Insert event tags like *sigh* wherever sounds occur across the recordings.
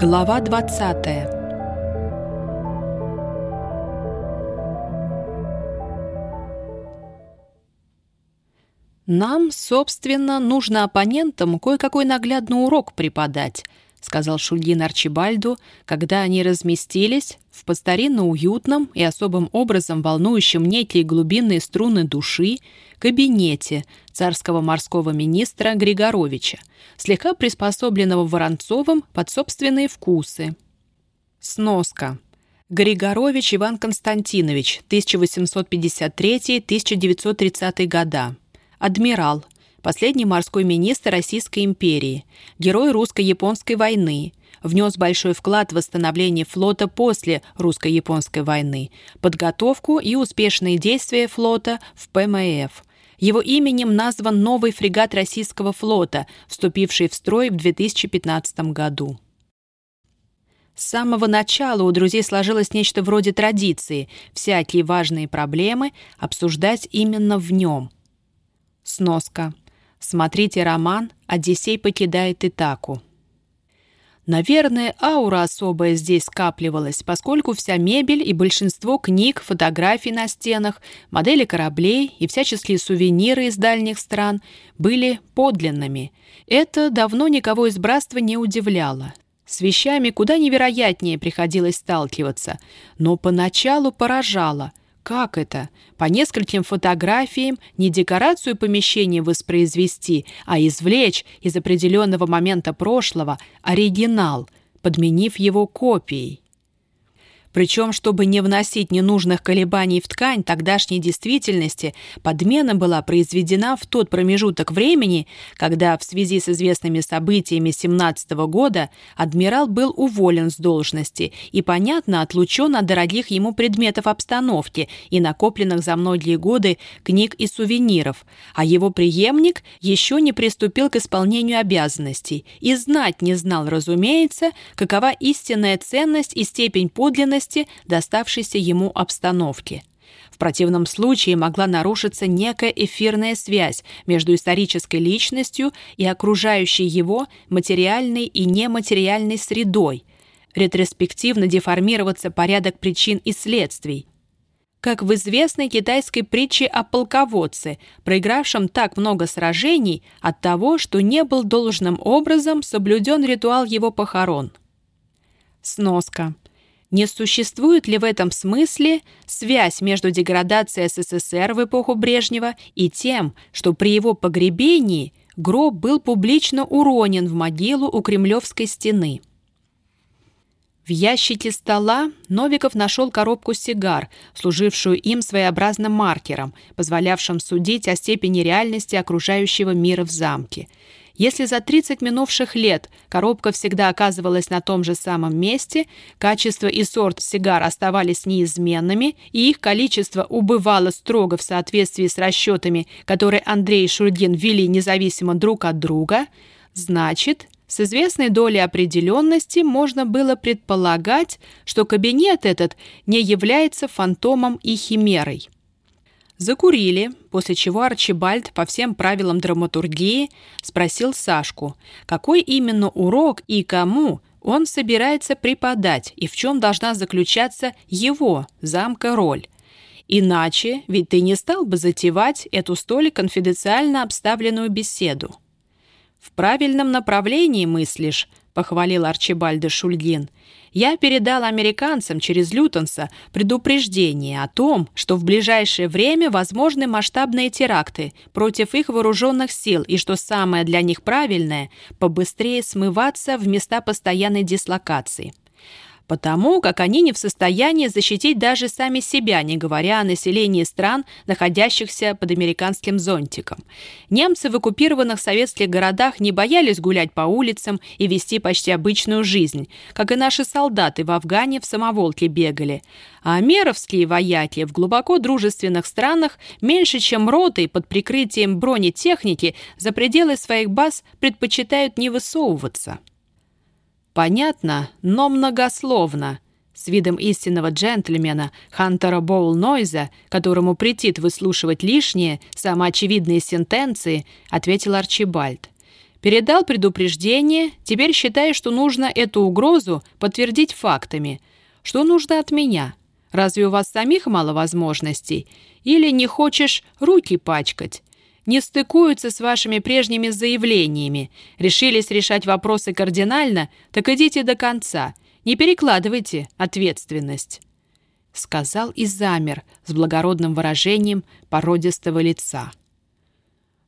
Глава 20 «Нам, собственно, нужно оппонентам кое-какой наглядный урок преподать», — сказал Шульгин Арчибальду, когда они разместились в постаринно уютном и особым образом волнующем некие глубинные струны души кабинете царского морского министра Григоровича, слегка приспособленного Воронцовым под собственные вкусы. Сноска. Григорович Иван Константинович, 1853-1930 года. Адмирал – последний морской министр Российской империи, герой русско-японской войны, внес большой вклад в восстановление флота после русско-японской войны, подготовку и успешные действия флота в ПМФ. Его именем назван новый фрегат российского флота, вступивший в строй в 2015 году. С самого начала у друзей сложилось нечто вроде традиции всякие важные проблемы обсуждать именно в нем. Сноска. Смотрите роман «Одиссей покидает Итаку». Наверное, аура особая здесь скапливалась, поскольку вся мебель и большинство книг, фотографий на стенах, модели кораблей и всяческие сувениры из дальних стран были подлинными. Это давно никого из братства не удивляло. С вещами куда невероятнее приходилось сталкиваться, но поначалу поражало – как это? По нескольким фотографиям не декорацию помещения воспроизвести, а извлечь из определенного момента прошлого оригинал, подменив его копией. Причем, чтобы не вносить ненужных колебаний в ткань тогдашней действительности, подмена была произведена в тот промежуток времени, когда в связи с известными событиями 17 года адмирал был уволен с должности и, понятно, отлучен от дорогих ему предметов обстановки и накопленных за многие годы книг и сувениров, а его преемник еще не приступил к исполнению обязанностей и знать не знал, разумеется, какова истинная ценность и степень подлинности особенности доставшейся ему обстановки. В противном случае могла нарушиться некая эфирная связь между исторической личностью и окружающей его материальной и нематериальной средой, ретроспективно деформироваться порядок причин и следствий, как в известной китайской притче о полководце, проигравшем так много сражений от того, что не был должным образом соблюден ритуал его похорон. Сноска. Не существует ли в этом смысле связь между деградацией СССР в эпоху Брежнева и тем, что при его погребении гроб был публично уронен в могилу у Кремлевской стены? В ящике стола Новиков нашел коробку сигар, служившую им своеобразным маркером, позволявшим судить о степени реальности окружающего мира в замке – если за 30 минувших лет коробка всегда оказывалась на том же самом месте, качество и сорт сигар оставались неизменными, и их количество убывало строго в соответствии с расчетами, которые Андрей и Шульгин вели независимо друг от друга, значит, с известной долей определенности можно было предполагать, что кабинет этот не является фантомом и химерой. Закурили, после чего Арчибальд по всем правилам драматургии спросил Сашку, какой именно урок и кому он собирается преподать и в чем должна заключаться его, замка, роль. Иначе ведь ты не стал бы затевать эту столь конфиденциально обставленную беседу. «В правильном направлении мыслишь», — похвалил Арчибальда Шульгин. «Я передал американцам через Лютонса предупреждение о том, что в ближайшее время возможны масштабные теракты против их вооруженных сил и что самое для них правильное — побыстрее смываться в места постоянной дислокации потому как они не в состоянии защитить даже сами себя, не говоря о населении стран, находящихся под американским зонтиком. Немцы в оккупированных советских городах не боялись гулять по улицам и вести почти обычную жизнь, как и наши солдаты в Афгане в самоволке бегали. А амеровские вояки в глубоко дружественных странах меньше, чем роты под прикрытием бронетехники за пределы своих баз предпочитают не высовываться. Понятно, но многословно. С видом истинного джентльмена Хантера Боул-Нойза, которому претит выслушивать лишние, самоочевидные сентенции, ответил Арчибальд. Передал предупреждение, теперь считаю, что нужно эту угрозу подтвердить фактами. Что нужно от меня? Разве у вас самих мало возможностей? Или не хочешь руки пачкать? Не стыкуются с вашими прежними заявлениями. Решились решать вопросы кардинально, так идите до конца. Не перекладывайте ответственность. Сказал и замер с благородным выражением породистого лица.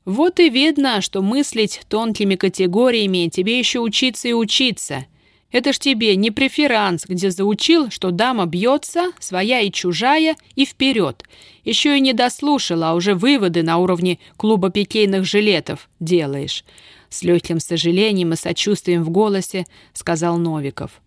Вот и видно, что мыслить тонкими категориями тебе еще учиться и учиться. Это ж тебе не преферанс, где заучил, что дама бьется, своя и чужая, и вперед. Еще и не дослушал, а уже выводы на уровне клуба пикейных жилетов делаешь. С легким сожалением и сочувствием в голосе сказал Новиков.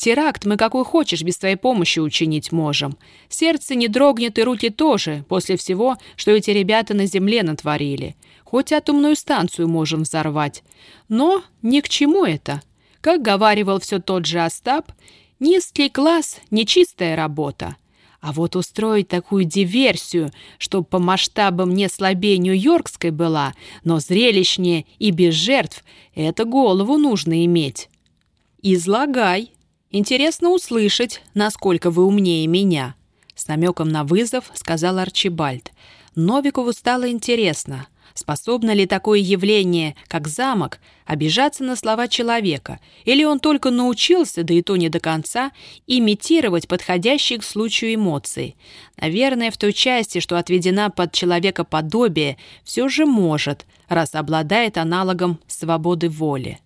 Теракт мы какой хочешь без твоей помощи учинить можем. Сердце не дрогнет и руки тоже, после всего, что эти ребята на земле натворили. Хоть атомную станцию можем взорвать. Но ни к чему это. Как говаривал все тот же Остап, низкий класс – нечистая работа. А вот устроить такую диверсию, чтобы по масштабам не слабее Нью-Йоркской была, но зрелищнее и без жертв, это голову нужно иметь. «Излагай», «Интересно услышать, насколько вы умнее меня», — с намеком на вызов сказал Арчибальд. Новикову стало интересно, способно ли такое явление, как замок, обижаться на слова человека, или он только научился, да и то не до конца, имитировать подходящие к случаю эмоции. Наверное, в той части, что отведена под человекоподобие, все же может, раз обладает аналогом свободы воли.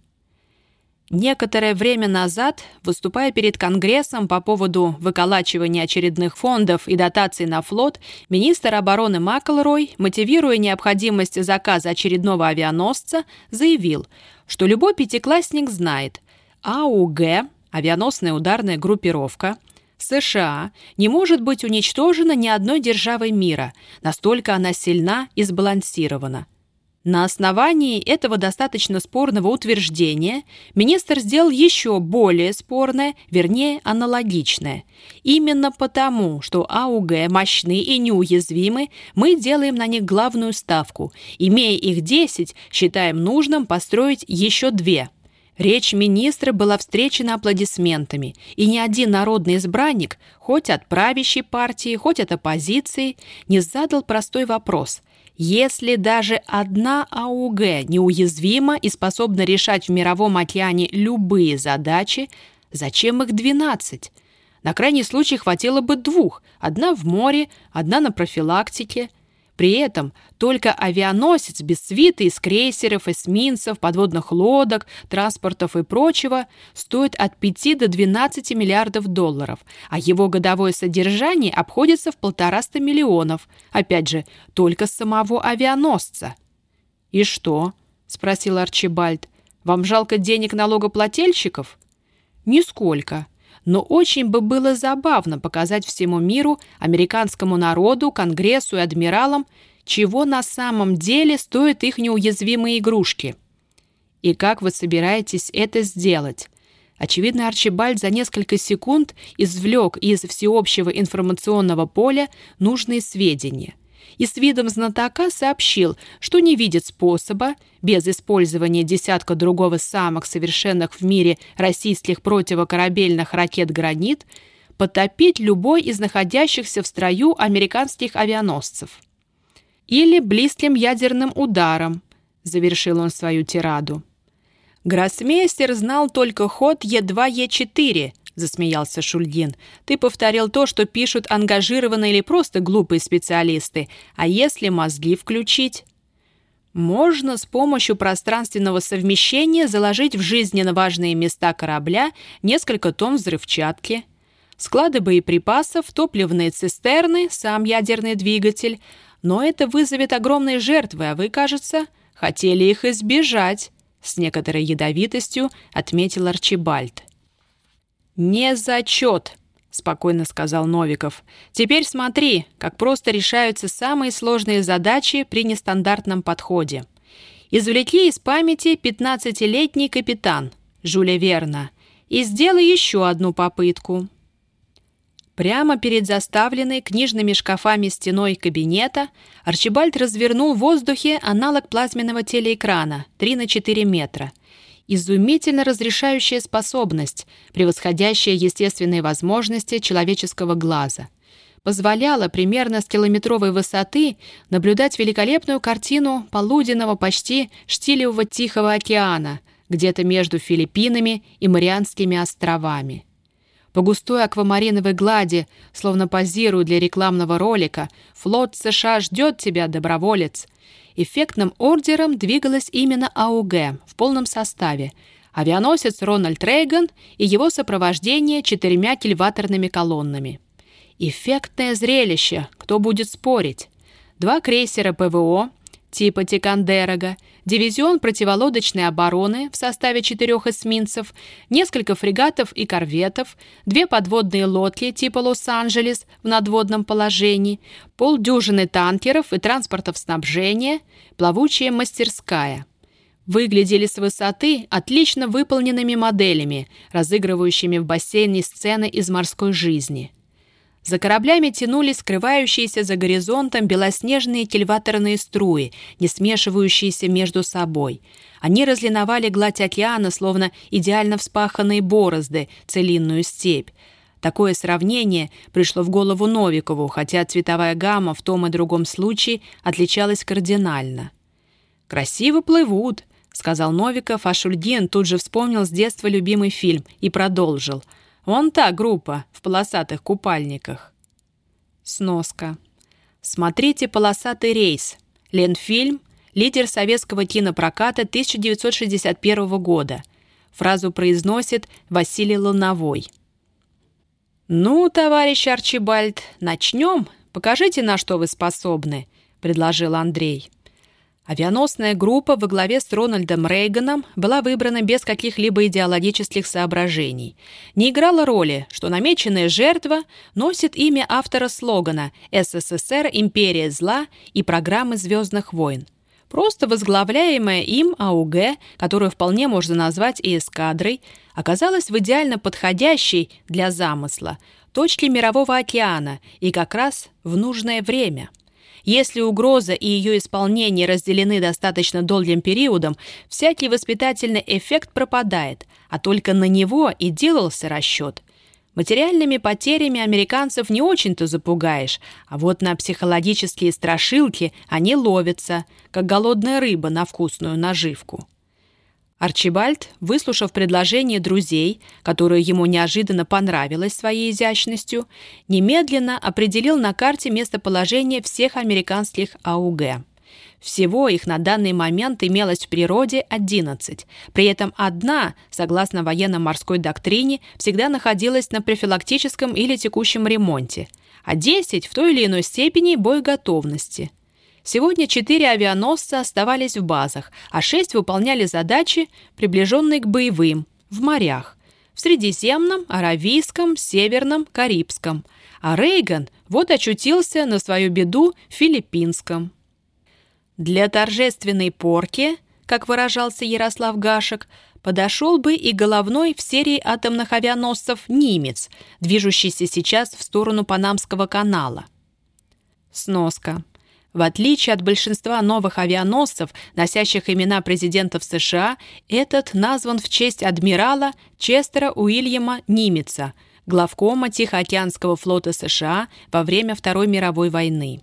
Некоторое время назад, выступая перед Конгрессом по поводу выколачивания очередных фондов и дотаций на флот, министр обороны Маккелрой, мотивируя необходимость заказа очередного авианосца, заявил, что любой пятиклассник знает, АУГ, авианосная ударная группировка, США не может быть уничтожена ни одной державой мира, настолько она сильна и сбалансирована. На основании этого достаточно спорного утверждения министр сделал еще более спорное, вернее, аналогичное. Именно потому, что АУГ мощны и неуязвимы, мы делаем на них главную ставку. Имея их 10, считаем нужным построить еще две. Речь министра была встречена аплодисментами, и ни один народный избранник, хоть от правящей партии, хоть от оппозиции, не задал простой вопрос – если даже одна АУГ неуязвима и способна решать в мировом океане любые задачи, зачем их 12? На крайний случай хватило бы двух, одна в море, одна на профилактике – при этом только авианосец без свиты из крейсеров, эсминцев, подводных лодок, транспортов и прочего стоит от 5 до 12 миллиардов долларов, а его годовое содержание обходится в полтораста миллионов, опять же, только самого авианосца. «И что?» – спросил Арчибальд. «Вам жалко денег налогоплательщиков?» «Нисколько», но очень бы было забавно показать всему миру, американскому народу, Конгрессу и адмиралам, чего на самом деле стоят их неуязвимые игрушки. И как вы собираетесь это сделать? Очевидно, Арчибальд за несколько секунд извлек из всеобщего информационного поля нужные сведения – и с видом знатока сообщил, что не видит способа, без использования десятка другого самых совершенных в мире российских противокорабельных ракет «Гранит», потопить любой из находящихся в строю американских авианосцев. Или близким ядерным ударом, завершил он свою тираду. Гроссмейстер знал только ход Е2-Е4, — засмеялся Шульгин. «Ты повторил то, что пишут ангажированные или просто глупые специалисты. А если мозги включить?» Можно с помощью пространственного совмещения заложить в жизненно важные места корабля несколько тонн взрывчатки. Склады боеприпасов, топливные цистерны, сам ядерный двигатель. Но это вызовет огромные жертвы, а вы, кажется, хотели их избежать, с некоторой ядовитостью отметил Арчибальд. «Не зачет», — спокойно сказал Новиков. «Теперь смотри, как просто решаются самые сложные задачи при нестандартном подходе. Извлеки из памяти 15-летний капитан, Жюля Верна, и сделай еще одну попытку». Прямо перед заставленной книжными шкафами стеной кабинета Арчибальд развернул в воздухе аналог плазменного телеэкрана 3 на 4 метра. Изумительно разрешающая способность, превосходящая естественные возможности человеческого глаза. Позволяла примерно с километровой высоты наблюдать великолепную картину полуденного почти штилевого Тихого океана, где-то между Филиппинами и Марианскими островами. По густой аквамариновой глади, словно позируя для рекламного ролика, флот США ждет тебя, доброволец. Эффектным ордером двигалась именно АУГ в полном составе. Авианосец Рональд Рейган и его сопровождение четырьмя кильваторными колоннами. Эффектное зрелище, кто будет спорить. Два крейсера ПВО — типа Тикандерога, дивизион противолодочной обороны в составе четырех эсминцев, несколько фрегатов и корветов, две подводные лодки типа Лос-Анджелес в надводном положении, полдюжины танкеров и транспортов снабжения, плавучая мастерская. Выглядели с высоты отлично выполненными моделями, разыгрывающими в бассейне сцены из морской жизни – за кораблями тянулись скрывающиеся за горизонтом белоснежные кильваторные струи, не смешивающиеся между собой. Они разлиновали гладь океана, словно идеально вспаханные борозды, целинную степь. Такое сравнение пришло в голову Новикову, хотя цветовая гамма в том и другом случае отличалась кардинально. «Красиво плывут», — сказал Новиков, а Шульгин тут же вспомнил с детства любимый фильм и продолжил — Вон та группа в полосатых купальниках. Сноска. Смотрите «Полосатый рейс». Ленфильм, лидер советского кинопроката 1961 года. Фразу произносит Василий Луновой. «Ну, товарищ Арчибальд, начнем. Покажите, на что вы способны», — предложил Андрей. Авианосная группа во главе с Рональдом Рейганом была выбрана без каких-либо идеологических соображений. Не играла роли, что намеченная жертва носит имя автора слогана «СССР – империя зла» и программы «Звездных войн». Просто возглавляемая им АУГ, которую вполне можно назвать и эскадрой, оказалась в идеально подходящей для замысла точке Мирового океана и как раз в нужное время – если угроза и ее исполнение разделены достаточно долгим периодом, всякий воспитательный эффект пропадает, а только на него и делался расчет. Материальными потерями американцев не очень-то запугаешь, а вот на психологические страшилки они ловятся, как голодная рыба на вкусную наживку. Арчибальд, выслушав предложение друзей, которое ему неожиданно понравилось своей изящностью, немедленно определил на карте местоположение всех американских АУГ. Всего их на данный момент имелось в природе 11. При этом одна, согласно военно-морской доктрине, всегда находилась на профилактическом или текущем ремонте, а 10 в той или иной степени боеготовности – Сегодня четыре авианосца оставались в базах, а шесть выполняли задачи, приближенные к боевым, в морях. В Средиземном, Аравийском, Северном, Карибском. А Рейган вот очутился на свою беду в Филиппинском. Для торжественной порки, как выражался Ярослав Гашек, подошел бы и головной в серии атомных авианосцев «Нимец», движущийся сейчас в сторону Панамского канала. Сноска. В отличие от большинства новых авианосцев, носящих имена президентов США, этот назван в честь адмирала Честера Уильяма Нимица, главкома Тихоокеанского флота США во время Второй мировой войны.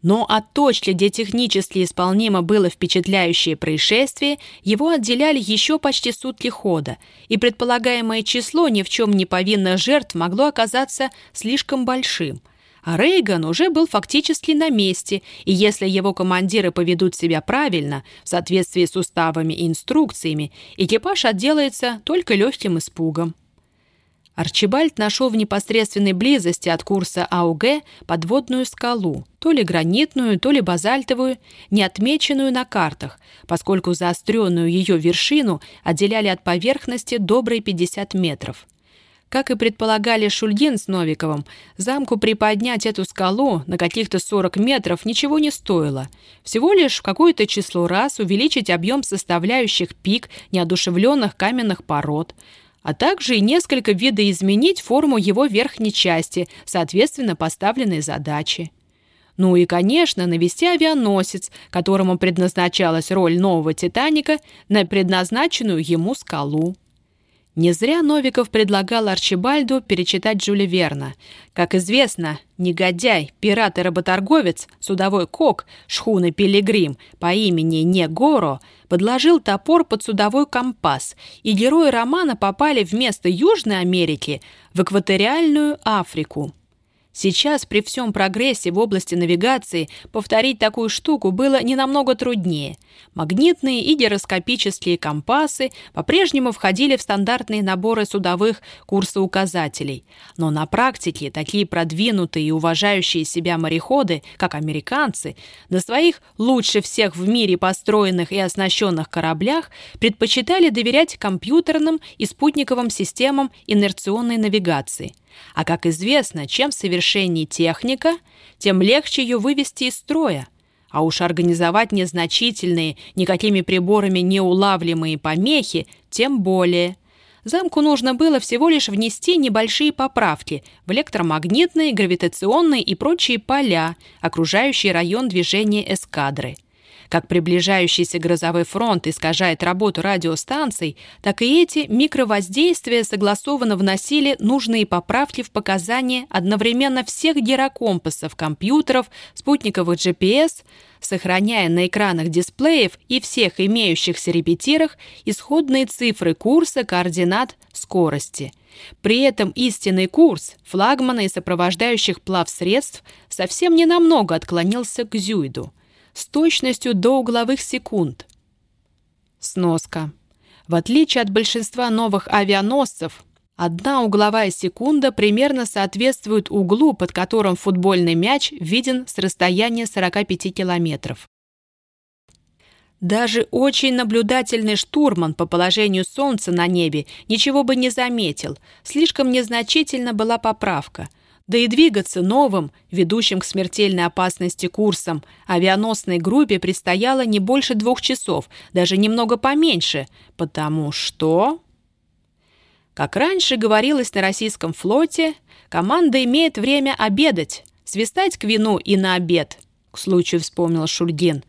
Но от точки, где технически исполнимо было впечатляющее происшествие, его отделяли еще почти сутки хода, и предполагаемое число ни в чем не повинных жертв могло оказаться слишком большим – а Рейган уже был фактически на месте, и если его командиры поведут себя правильно, в соответствии с уставами и инструкциями, экипаж отделается только легким испугом. Арчибальд нашел в непосредственной близости от курса АУГ подводную скалу, то ли гранитную, то ли базальтовую, не отмеченную на картах, поскольку заостренную ее вершину отделяли от поверхности добрые 50 метров. Как и предполагали Шульгин с Новиковым, замку приподнять эту скалу на каких-то 40 метров ничего не стоило. Всего лишь в какое-то число раз увеличить объем составляющих пик неодушевленных каменных пород. а также и несколько видоизменить форму его верхней части, соответственно поставленной задачи. Ну и, конечно, навести авианосец, которому предназначалась роль нового «Титаника», на предназначенную ему скалу. Не зря Новиков предлагал Арчибальду перечитать Джули Верна. Как известно, негодяй, пират и работорговец, судовой кок, шхуны Пилигрим по имени Негоро подложил топор под судовой компас, и герои романа попали вместо Южной Америки в экваториальную Африку. Сейчас при всем прогрессе в области навигации повторить такую штуку было не намного труднее. Магнитные и гироскопические компасы по-прежнему входили в стандартные наборы судовых курсоуказателей. Но на практике такие продвинутые и уважающие себя мореходы, как американцы, на своих лучше всех в мире построенных и оснащенных кораблях предпочитали доверять компьютерным и спутниковым системам инерционной навигации. А как известно, чем совершеннее техника, тем легче ее вывести из строя. А уж организовать незначительные, никакими приборами не улавливаемые помехи, тем более. Замку нужно было всего лишь внести небольшие поправки в электромагнитные, гравитационные и прочие поля, окружающие район движения эскадры – как приближающийся грозовой фронт искажает работу радиостанций, так и эти микровоздействия согласованно вносили нужные поправки в показания одновременно всех гирокомпасов, компьютеров, спутниковых GPS, сохраняя на экранах дисплеев и всех имеющихся репетирах исходные цифры курса координат скорости. При этом истинный курс флагмана и сопровождающих плавсредств совсем ненамного отклонился к Зюиду с точностью до угловых секунд. Сноска. В отличие от большинства новых авианосцев, одна угловая секунда примерно соответствует углу, под которым футбольный мяч виден с расстояния 45 километров. Даже очень наблюдательный штурман по положению солнца на небе ничего бы не заметил, слишком незначительна была поправка – да и двигаться новым, ведущим к смертельной опасности курсом, авианосной группе предстояло не больше двух часов, даже немного поменьше, потому что... Как раньше говорилось на российском флоте, команда имеет время обедать, свистать к вину и на обед, к случаю вспомнил Шульгин.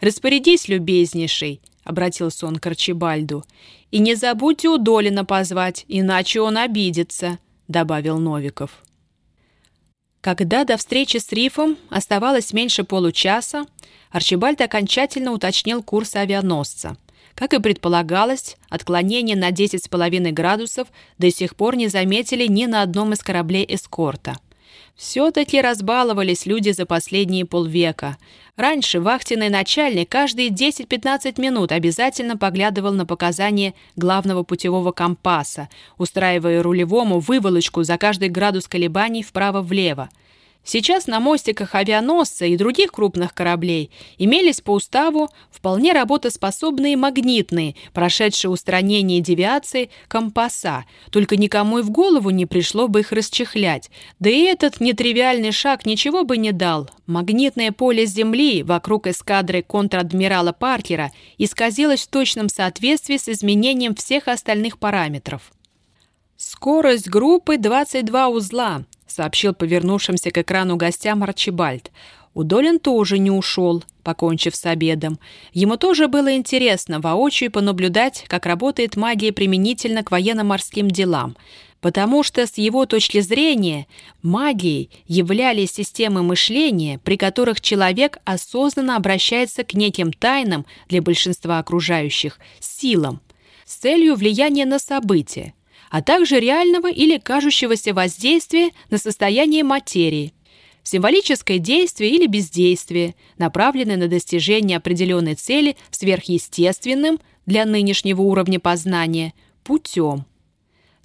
«Распорядись, любезнейший», — обратился он к Арчибальду, «и не забудьте у Долина позвать, иначе он обидится», — добавил Новиков. Когда до встречи с Рифом оставалось меньше получаса, Арчибальд окончательно уточнил курс авианосца. Как и предполагалось, отклонение на 10,5 градусов до сих пор не заметили ни на одном из кораблей эскорта. Все-таки разбаловались люди за последние полвека. Раньше вахтенный начальник каждые 10-15 минут обязательно поглядывал на показания главного путевого компаса, устраивая рулевому выволочку за каждый градус колебаний вправо-влево. Сейчас на мостиках авианосца и других крупных кораблей имелись по уставу вполне работоспособные магнитные, прошедшие устранение девиации, компаса, только никому и в голову не пришло бы их расчехлять. Да и этот нетривиальный шаг ничего бы не дал. Магнитное поле Земли вокруг эскадры контр-адмирала Паркера исказилось в точном соответствии с изменением всех остальных параметров. Скорость группы 22 узла, сообщил повернувшимся к экрану гостям Арчибальд. Удолин тоже не ушел, покончив с обедом. Ему тоже было интересно воочию понаблюдать, как работает магия применительно к военно-морским делам, потому что с его точки зрения магией являлись системы мышления, при которых человек осознанно обращается к неким тайным для большинства окружающих силам с целью влияния на события, а также реального или кажущегося воздействия на состояние материи, символическое действие или бездействие, направленное на достижение определенной цели сверхъестественным для нынешнего уровня познания путем.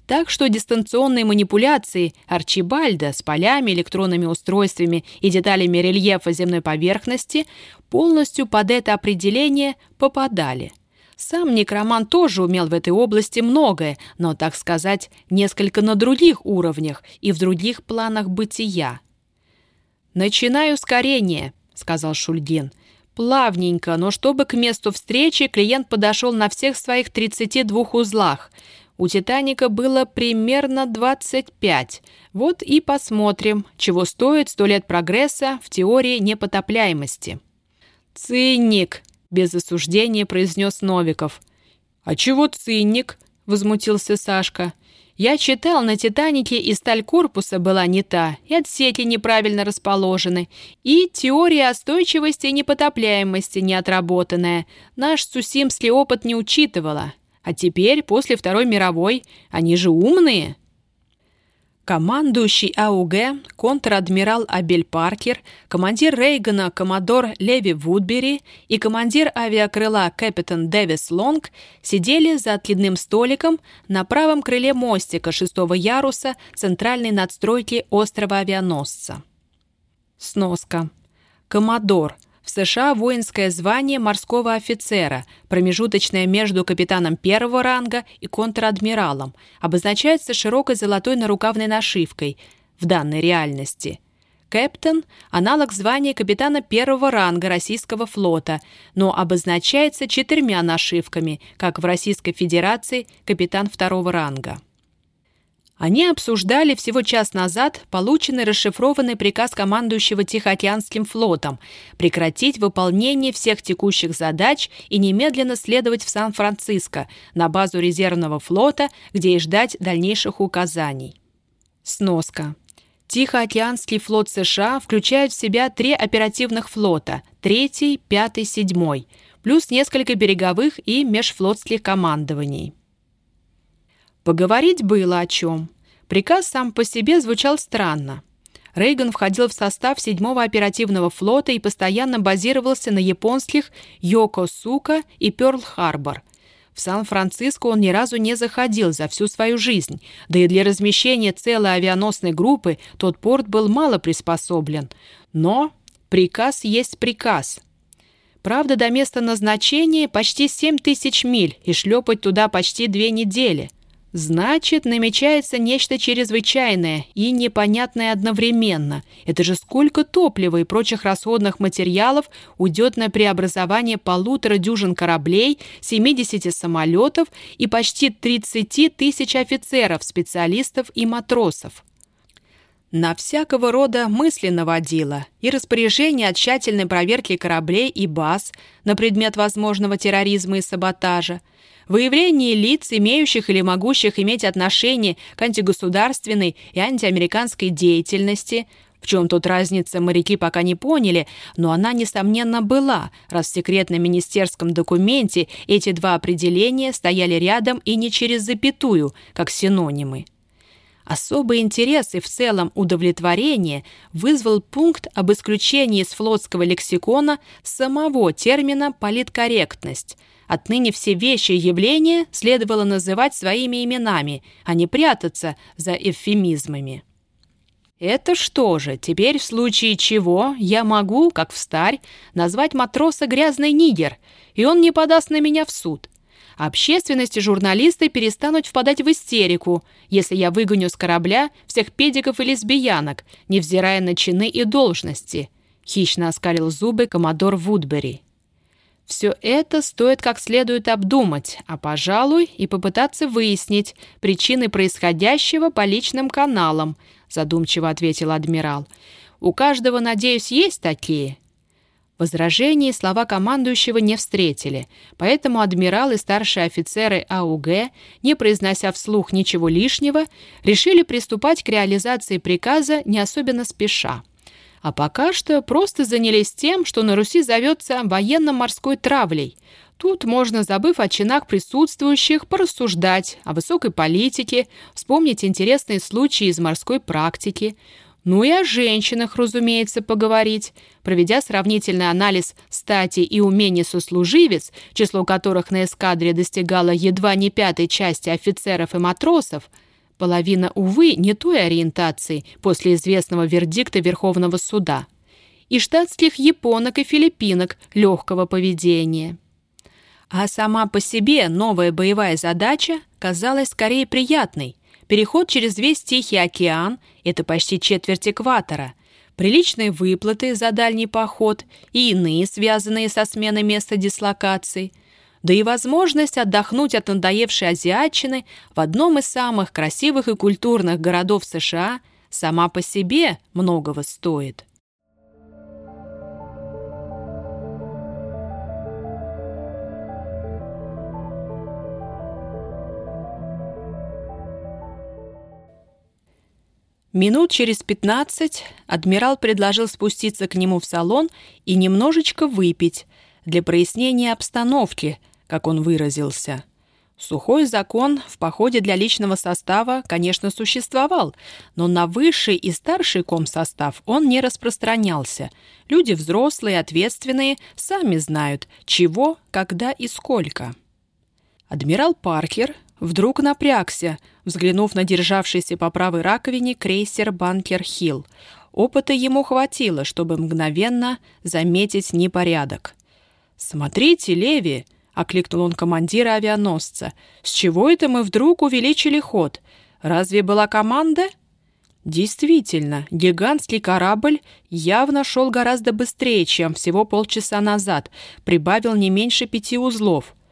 Так что дистанционные манипуляции Арчибальда с полями, электронными устройствами и деталями рельефа земной поверхности полностью под это определение попадали – сам некроман тоже умел в этой области многое, но, так сказать, несколько на других уровнях и в других планах бытия. «Начинаю ускорение», — сказал Шульгин. «Плавненько, но чтобы к месту встречи клиент подошел на всех своих 32 узлах. у «Титаника» было примерно 25. Вот и посмотрим, чего стоит сто лет прогресса в теории непотопляемости. «Циник!» — без осуждения произнес Новиков. «А чего циник?» — возмутился Сашка. «Я читал, на «Титанике» и сталь корпуса была не та, и отсеки неправильно расположены, и теория остойчивости и непотопляемости не отработанная. Наш Сусимский опыт не учитывала. А теперь, после Второй мировой, они же умные». Командующий АУГ, контр-адмирал Абель Паркер, командир Рейгана, коммодор Леви Вудбери и командир авиакрыла капитан Дэвис Лонг сидели за отледным столиком на правом крыле мостика шестого яруса центральной надстройки острова авианосца. Сноска. Коммодор – в США воинское звание морского офицера, промежуточное между капитаном первого ранга и контр-адмиралом, обозначается широкой золотой нарукавной нашивкой в данной реальности. Кэптен – аналог звания капитана первого ранга российского флота, но обозначается четырьмя нашивками, как в Российской Федерации капитан второго ранга. Они обсуждали всего час назад полученный расшифрованный приказ командующего Тихоокеанским флотом прекратить выполнение всех текущих задач и немедленно следовать в Сан-Франциско на базу резервного флота, где и ждать дальнейших указаний. Сноска. Тихоокеанский флот США включает в себя три оперативных флота – третий, пятый, седьмой, плюс несколько береговых и межфлотских командований. Поговорить было о чем. Приказ сам по себе звучал странно. Рейган входил в состав 7-го оперативного флота и постоянно базировался на японских Йокосука и Пёрл-Харбор. В Сан-Франциско он ни разу не заходил за всю свою жизнь, да и для размещения целой авианосной группы тот порт был мало приспособлен. Но приказ есть приказ. Правда, до места назначения почти 7 тысяч миль и шлепать туда почти две недели – Значит, намечается нечто чрезвычайное и непонятное одновременно. Это же сколько топлива и прочих расходных материалов уйдет на преобразование полутора дюжин кораблей, 70 самолетов и почти 30 тысяч офицеров, специалистов и матросов. На всякого рода мысли наводила и распоряжение о тщательной проверке кораблей и баз на предмет возможного терроризма и саботажа – выявление лиц, имеющих или могущих иметь отношение к антигосударственной и антиамериканской деятельности. В чем тут разница, моряки пока не поняли, но она, несомненно, была, раз в секретном министерском документе эти два определения стояли рядом и не через запятую, как синонимы. Особый интерес и в целом удовлетворение вызвал пункт об исключении из флотского лексикона самого термина «политкорректность», Отныне все вещи и явления следовало называть своими именами, а не прятаться за эвфемизмами. Это что же, теперь в случае чего я могу, как в старь, назвать матроса грязный нигер, и он не подаст на меня в суд. Общественность и журналисты перестанут впадать в истерику, если я выгоню с корабля всех педиков и лесбиянок, невзирая на чины и должности. Хищно оскалил зубы коммодор Вудбери. Все это стоит как следует обдумать, а, пожалуй, и попытаться выяснить причины происходящего по личным каналам, задумчиво ответил адмирал. У каждого, надеюсь, есть такие. Возражений слова командующего не встретили, поэтому адмирал и старшие офицеры АУГ, не произнося вслух ничего лишнего, решили приступать к реализации приказа не особенно спеша. А пока что просто занялись тем, что на Руси зовется военно-морской травлей. Тут можно, забыв о чинах присутствующих, порассуждать о высокой политике, вспомнить интересные случаи из морской практики. Ну и о женщинах, разумеется, поговорить, проведя сравнительный анализ стати и умений сослуживец, число которых на эскадре достигало едва не пятой части офицеров и матросов – Половина, увы, не той ориентации после известного вердикта Верховного суда. И штатских японок и филиппинок легкого поведения. А сама по себе новая боевая задача казалась скорее приятной. Переход через весь Тихий океан – это почти четверть экватора – приличные выплаты за дальний поход и иные, связанные со сменой места дислокации. Да и возможность отдохнуть от надоевшей азиатчины в одном из самых красивых и культурных городов США сама по себе многого стоит. Минут через пятнадцать адмирал предложил спуститься к нему в салон и немножечко выпить для прояснения обстановки, как он выразился. Сухой закон в походе для личного состава, конечно, существовал, но на высший и старший комсостав он не распространялся. Люди взрослые, ответственные, сами знают, чего, когда и сколько. Адмирал Паркер вдруг напрягся, взглянув на державшийся по правой раковине крейсер «Банкер Хилл». Опыта ему хватило, чтобы мгновенно заметить непорядок. «Смотрите, Леви!» — окликнул он командира авианосца. «С чего это мы вдруг увеличили ход? Разве была команда?» Действительно, гигантский корабль явно шел гораздо быстрее, чем всего полчаса назад, прибавил не меньше пяти узлов —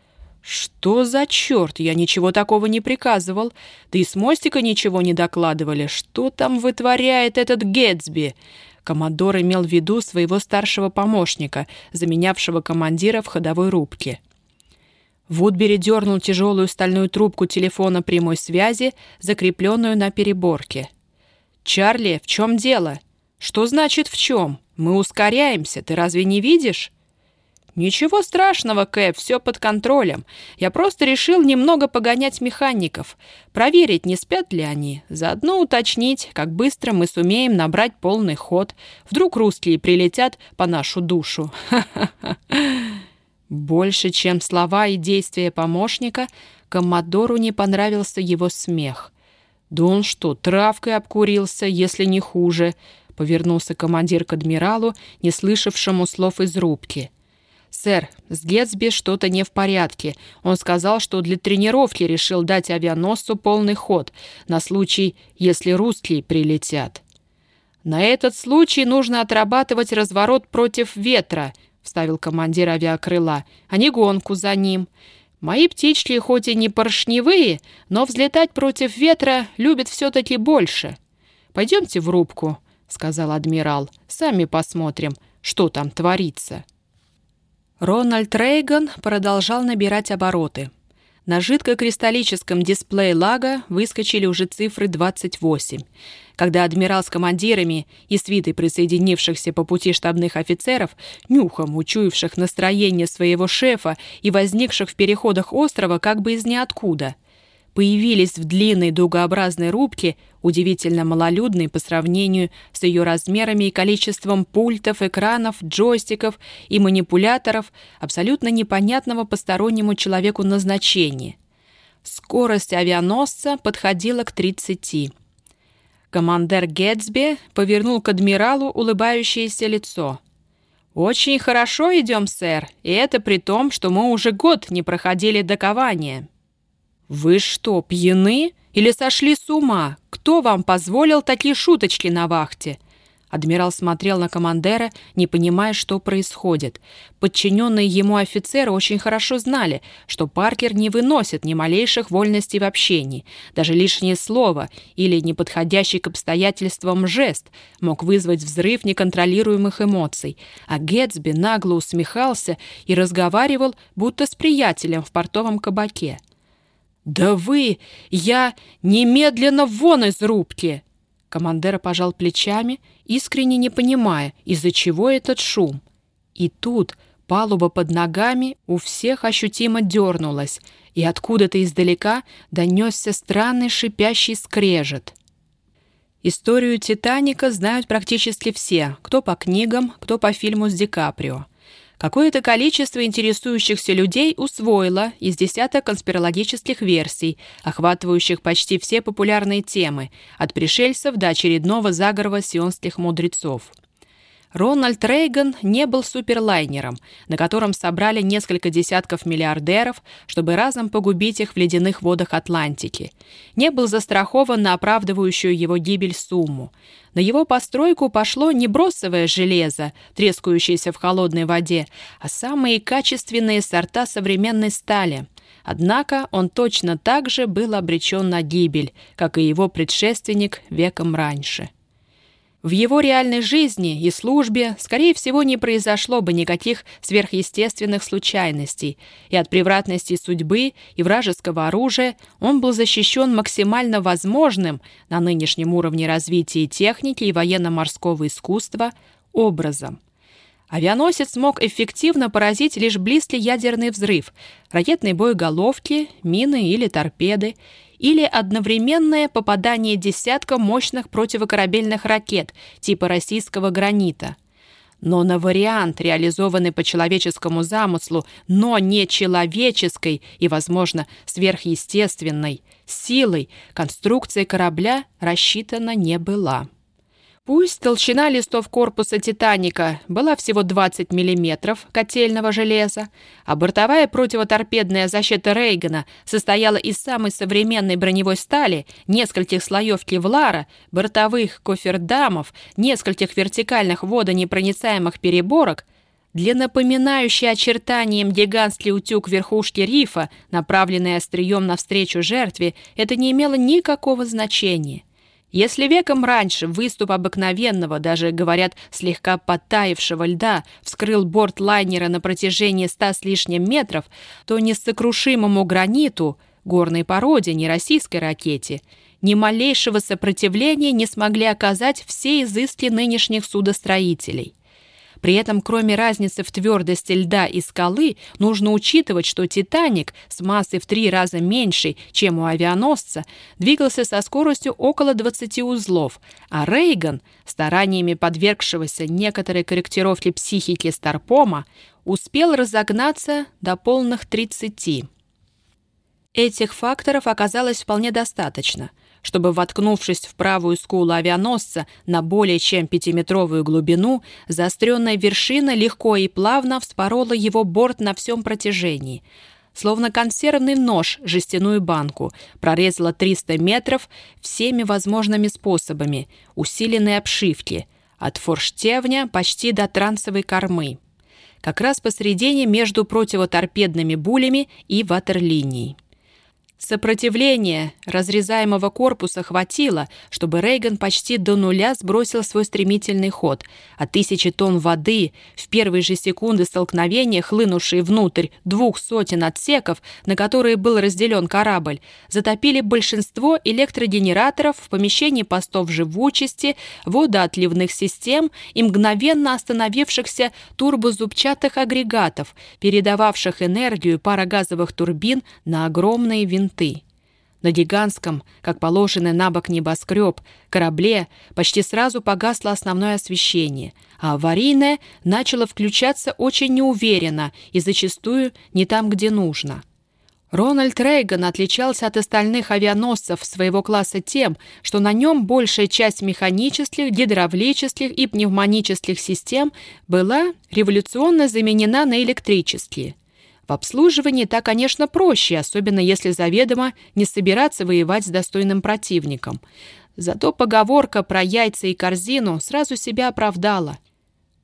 «Что за черт? Я ничего такого не приказывал. Да и с мостика ничего не докладывали. Что там вытворяет этот Гетсби?» Коммодор имел в виду своего старшего помощника, заменявшего командира в ходовой рубке. Вудбери дернул тяжелую стальную трубку телефона прямой связи, закрепленную на переборке. «Чарли, в чем дело?» «Что значит в чем? Мы ускоряемся, ты разве не видишь?» «Ничего страшного, Кэп, все под контролем. Я просто решил немного погонять механиков, проверить, не спят ли они, заодно уточнить, как быстро мы сумеем набрать полный ход. Вдруг русские прилетят по нашу душу. *laughs* Больше, чем слова и действия помощника, Коммодору не понравился его смех. «Да он что, травкой обкурился, если не хуже?» — повернулся командир к адмиралу, не слышавшему слов из рубки — «Сэр, с Гетсби что-то не в порядке. Он сказал, что для тренировки решил дать авианосцу полный ход на случай, если русские прилетят». «На этот случай нужно отрабатывать разворот против ветра», — вставил командир авиакрыла, «а не гонку за ним. Мои птички хоть и не поршневые, но взлетать против ветра любят все-таки больше. Пойдемте в рубку», — сказал адмирал. «Сами посмотрим, что там творится». Рональд Рейган продолжал набирать обороты. На жидкокристаллическом дисплее лага выскочили уже цифры 28. Когда адмирал с командирами и свитой присоединившихся по пути штабных офицеров, нюхом учуявших настроение своего шефа и возникших в переходах острова как бы из ниоткуда – появились в длинной дугообразной рубке, удивительно малолюдной по сравнению с ее размерами и количеством пультов, экранов, джойстиков и манипуляторов, абсолютно непонятного постороннему человеку назначения. Скорость авианосца подходила к 30. Командер Гетсби повернул к адмиралу улыбающееся лицо. «Очень хорошо идем, сэр, и это при том, что мы уже год не проходили докования». «Вы что, пьяны? Или сошли с ума? Кто вам позволил такие шуточки на вахте?» Адмирал смотрел на командера, не понимая, что происходит. Подчиненные ему офицеры очень хорошо знали, что Паркер не выносит ни малейших вольностей в общении. Даже лишнее слово или неподходящий к обстоятельствам жест мог вызвать взрыв неконтролируемых эмоций. А Гетсби нагло усмехался и разговаривал, будто с приятелем в портовом кабаке. «Да вы! Я немедленно вон из рубки!» Командера пожал плечами, искренне не понимая, из-за чего этот шум. И тут палуба под ногами у всех ощутимо дернулась, и откуда-то издалека донесся странный шипящий скрежет. Историю «Титаника» знают практически все, кто по книгам, кто по фильму с Ди Каприо. Какое-то количество интересующихся людей усвоило из десяток конспирологических версий, охватывающих почти все популярные темы, от пришельцев до очередного заговора сионских мудрецов. Рональд Рейган не был суперлайнером, на котором собрали несколько десятков миллиардеров, чтобы разом погубить их в ледяных водах Атлантики. Не был застрахован на оправдывающую его гибель сумму. На его постройку пошло не бросовое железо, трескающееся в холодной воде, а самые качественные сорта современной стали. Однако он точно так же был обречен на гибель, как и его предшественник веком раньше. В его реальной жизни и службе, скорее всего, не произошло бы никаких сверхъестественных случайностей, и от превратности судьбы и вражеского оружия он был защищен максимально возможным на нынешнем уровне развития техники и военно-морского искусства образом. Авианосец смог эффективно поразить лишь близкий ядерный взрыв, ракетные боеголовки, мины или торпеды, или одновременное попадание десятка мощных противокорабельных ракет типа российского «Гранита». Но на вариант, реализованный по человеческому замыслу, но не человеческой и, возможно, сверхъестественной силой, конструкция корабля рассчитана не была. Пусть толщина листов корпуса «Титаника» была всего 20 мм котельного железа, а бортовая противоторпедная защита Рейгана состояла из самой современной броневой стали, нескольких слоев кевлара, бортовых кофердамов, нескольких вертикальных водонепроницаемых переборок, для напоминающей очертанием гигантский утюг верхушки рифа, направленный острием навстречу жертве, это не имело никакого значения – если веком раньше выступ обыкновенного, даже, говорят, слегка подтаившего льда вскрыл борт лайнера на протяжении ста с лишним метров, то несокрушимому граниту, горной породе, не российской ракете, ни малейшего сопротивления не смогли оказать все изыски нынешних судостроителей. При этом, кроме разницы в твердости льда и скалы, нужно учитывать, что «Титаник» с массой в три раза меньшей, чем у авианосца, двигался со скоростью около 20 узлов, а Рейган, стараниями подвергшегося некоторой корректировке психики Старпома, успел разогнаться до полных 30. Этих факторов оказалось вполне достаточно – чтобы, воткнувшись в правую скулу авианосца на более чем пятиметровую глубину, заостренная вершина легко и плавно вспорола его борт на всем протяжении. Словно консервный нож жестяную банку, прорезала 300 метров всеми возможными способами, усиленной обшивки, от форштевня почти до трансовой кормы как раз посередине между противоторпедными булями и ватерлинией. Сопротивления разрезаемого корпуса хватило, чтобы Рейган почти до нуля сбросил свой стремительный ход, а тысячи тонн воды в первые же секунды столкновения, хлынувшие внутрь двух сотен отсеков, на которые был разделен корабль, затопили большинство электрогенераторов в помещении постов живучести, водоотливных систем и мгновенно остановившихся турбозубчатых агрегатов, передававших энергию парогазовых турбин на огромные винты винты. На гигантском, как положенный на бок небоскреб, корабле почти сразу погасло основное освещение, а аварийное начало включаться очень неуверенно и зачастую не там, где нужно. Рональд Рейган отличался от остальных авианосцев своего класса тем, что на нем большая часть механических, гидравлических и пневмонических систем была революционно заменена на электрические – в обслуживании так, конечно, проще, особенно если заведомо не собираться воевать с достойным противником. Зато поговорка про яйца и корзину сразу себя оправдала.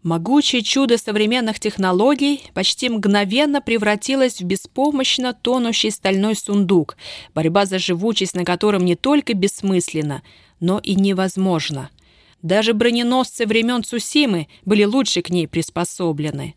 Могучее чудо современных технологий почти мгновенно превратилось в беспомощно тонущий стальной сундук, борьба за живучесть на котором не только бессмысленна, но и невозможна. Даже броненосцы времен Цусимы были лучше к ней приспособлены.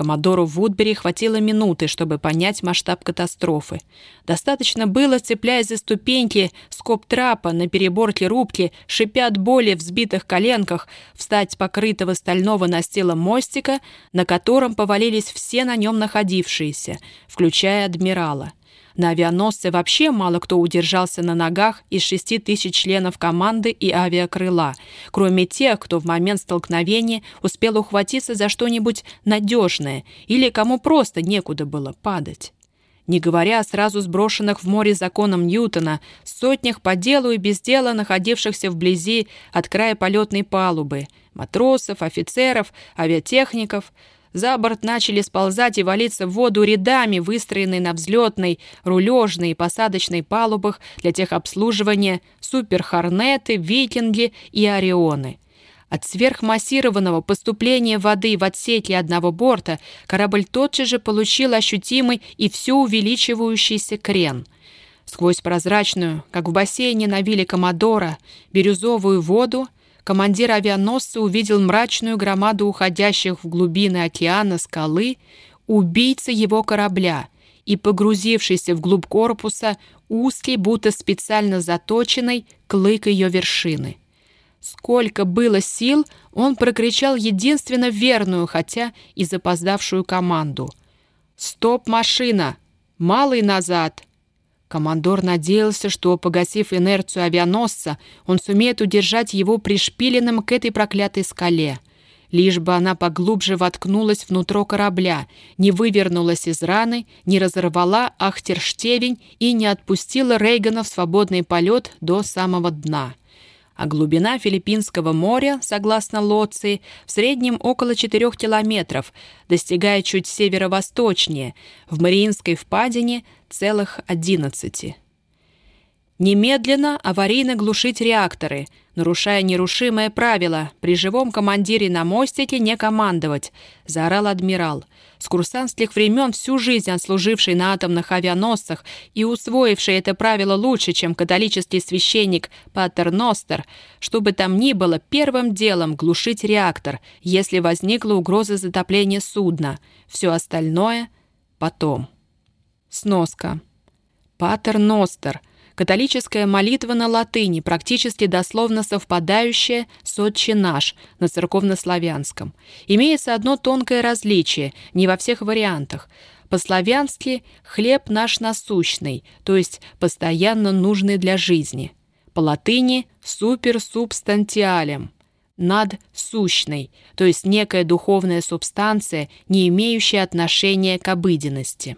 Коммодору Вудбери хватило минуты, чтобы понять масштаб катастрофы. Достаточно было, цепляясь за ступеньки скоб трапа на переборке рубки, шипя от боли в сбитых коленках, встать с покрытого стального настила мостика, на котором повалились все на нем находившиеся, включая адмирала. На авианосце вообще мало кто удержался на ногах из шести тысяч членов команды и авиакрыла, кроме тех, кто в момент столкновения успел ухватиться за что-нибудь надежное или кому просто некуда было падать. не говоря о сразу сброшенных в море законом Ньютона, сотнях по делу и без дела находившихся вблизи от края полетной палубы, матросов, офицеров, авиатехников. За борт начали сползать и валиться в воду рядами, выстроенные на взлетной, рулежной и посадочной палубах для техобслуживания суперхорнеты, викинги и орионы. От сверхмассированного поступления воды в отсеки одного борта корабль тотчас же получил ощутимый и все увеличивающийся крен. Сквозь прозрачную, как в бассейне на вилле Комодора, бирюзовую воду командир авианосца увидел мрачную громаду уходящих в глубины океана скалы, убийца его корабля и погрузившийся вглубь корпуса узкий, будто специально заточенный, клык ее вершины. Сколько было сил, он прокричал единственно верную, хотя и запоздавшую команду. «Стоп, машина! Малый назад!» Командор надеялся, что, погасив инерцию авианосца, он сумеет удержать его пришпиленным к этой проклятой скале. Лишь бы она поглубже воткнулась внутрь корабля, не вывернулась из раны, не разорвала ахтерштевень и не отпустила Рейгана в свободный полет до самого дна а глубина Филиппинского моря, согласно Лоции, в среднем около 4 километров, достигая чуть северо-восточнее, в Мариинской впадине целых 11. Немедленно аварийно глушить реакторы, нарушая нерушимое правило при живом командире на мостике не командовать, заорал адмирал. С курсантских времен всю жизнь отслуживший на атомных авианосцах и усвоивший это правило лучше, чем католический священник Патер Ностер, чтобы там ни было, первым делом глушить реактор, если возникла угроза затопления судна. Все остальное — потом. Сноска. Патер Ностер — Католическая молитва на латыни, практически дословно совпадающая с «Отче наш» на церковнославянском. Имеется одно тонкое различие, не во всех вариантах. По-славянски «хлеб наш насущный», то есть постоянно нужный для жизни. По латыни «суперсубстантиалем» над сущной, то есть некая духовная субстанция, не имеющая отношения к обыденности.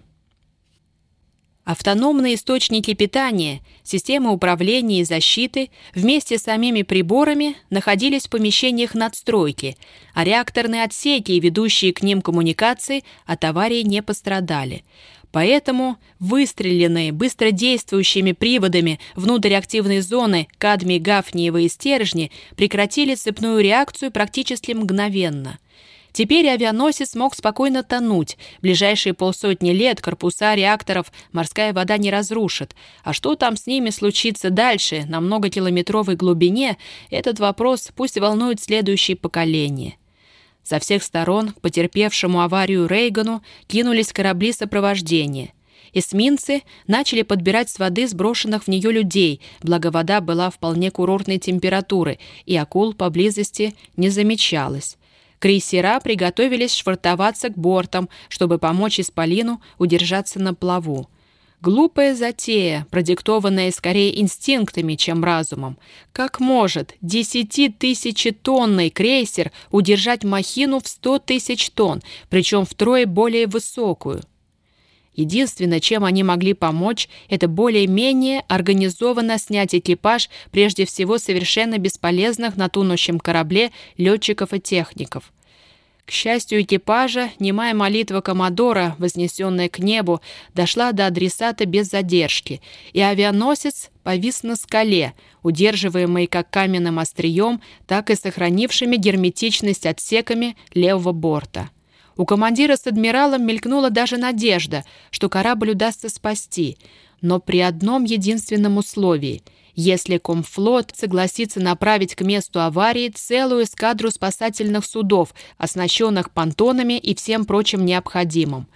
Автономные источники питания, системы управления и защиты вместе с самими приборами находились в помещениях надстройки, а реакторные отсеки и ведущие к ним коммуникации от аварии не пострадали. Поэтому выстреленные быстродействующими приводами внутрь активной зоны кадмий, гафниевые стержни прекратили цепную реакцию практически мгновенно – Теперь авианосец мог спокойно тонуть. Ближайшие полсотни лет корпуса реакторов морская вода не разрушит. А что там с ними случится дальше, на многокилометровой глубине, этот вопрос пусть волнует следующее поколение. Со всех сторон к потерпевшему аварию Рейгану кинулись корабли сопровождения. Эсминцы начали подбирать с воды сброшенных в нее людей, благо вода была вполне курортной температуры, и акул поблизости не замечалось. Крейсера приготовились швартоваться к бортам, чтобы помочь Исполину удержаться на плаву. Глупая затея, продиктованная скорее инстинктами, чем разумом. Как может десятитысячетонный крейсер удержать махину в сто тысяч тонн, причем втрое более высокую? Единственное, чем они могли помочь, это более-менее организованно снять экипаж прежде всего совершенно бесполезных на тонущем корабле летчиков и техников. К счастью экипажа, немая молитва Комодора, вознесенная к небу, дошла до адресата без задержки, и авианосец повис на скале, удерживаемый как каменным острием, так и сохранившими герметичность отсеками левого борта. У командира с адмиралом мелькнула даже надежда, что корабль удастся спасти, но при одном единственном условии — если Комфлот согласится направить к месту аварии целую эскадру спасательных судов, оснащенных понтонами и всем прочим необходимым.